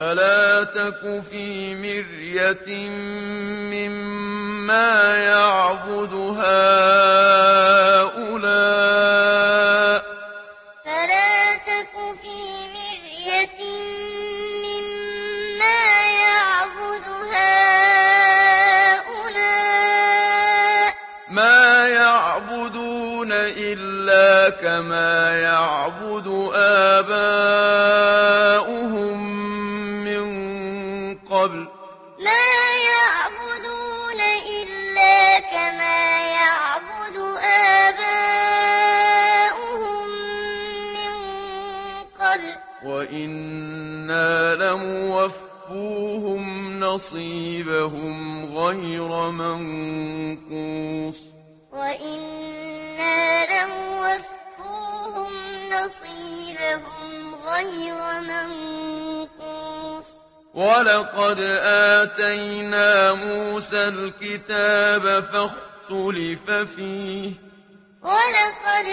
فلا تك في مرية مما يعبد هؤلاء فلا تك في مرية مما يعبد هؤلاء ما يعبدون إلا كما يعبد آباؤهم لم وفوهم نصيبهم غير منقوص وإنا لم وفوهم نصيبهم غير منقوص ولقد آتينا موسى الكتاب فاختلف فيه ولقد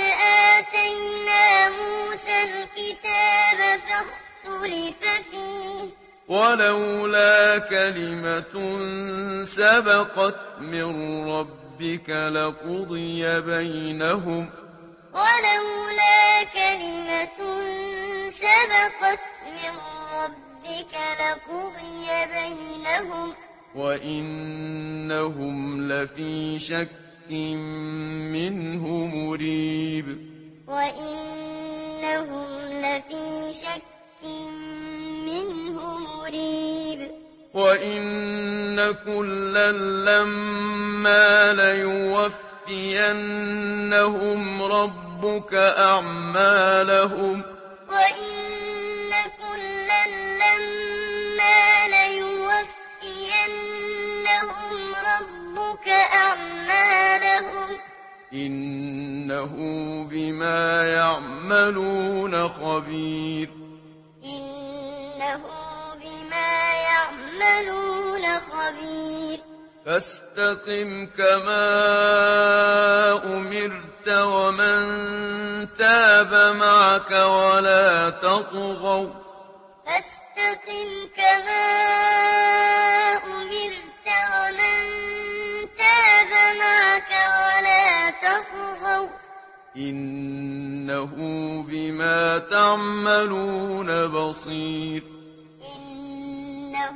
آتينا موسى الكتاب فاختلف اختلف فيه ولولا كلمة سبقت من ربك لقضي بينهم ولولا كلمة سبقت من ربك لقضي بينهم وإنهم لفي شك منه مريب وإنهم لفي شك منه مريب. وإن كلا لما ليوفينهم ربك أعمالهم وإن كلا لما ليوفينهم ربك أعمالهم إنه بما يعملون خبير بما يعملون خبير. فاستقم كما أمرت ومن تاب معك ولا تطغوا. فاستقم كما أمرت ومن تاب معك ولا تطغوا. إنه بما تعملون بصير.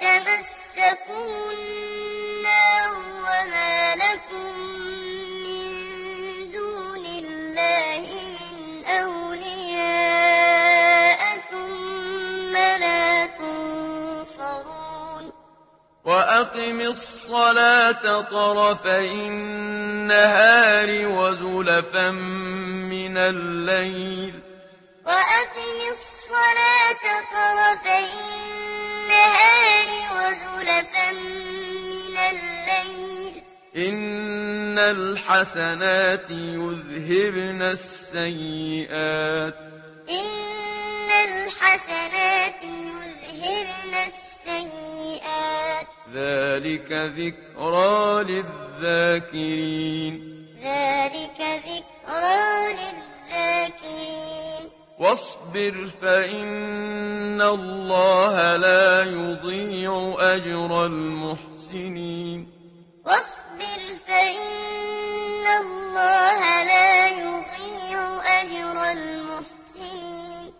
تمسكوا النار وما لكم من دون الله من أولياء لا تنصرون وأقم الصلاة طرفي النهار وزلفا من الليل وأقم الصلاة طرفي النهار من الليل. إن الحسنات يذهبن السيئات. إن الحسنات يذهبن السيئات. ذلك ذكرى للذاكرين. ذلك ذكرى للذاكرين. واصبر فإن الله لا يضيع أجر المحسنين. واصبر فإن الله لا يضيع أجر المحسنين.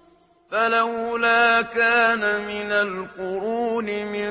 فلولا كان من القرون من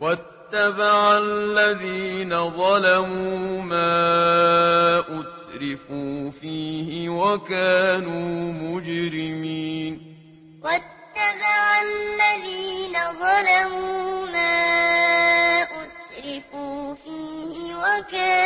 واتبع الذين ظلموا ما أترفوا فيه وكانوا مجرمين. واتبع الذين ظلموا ما أترفوا فيه وكانوا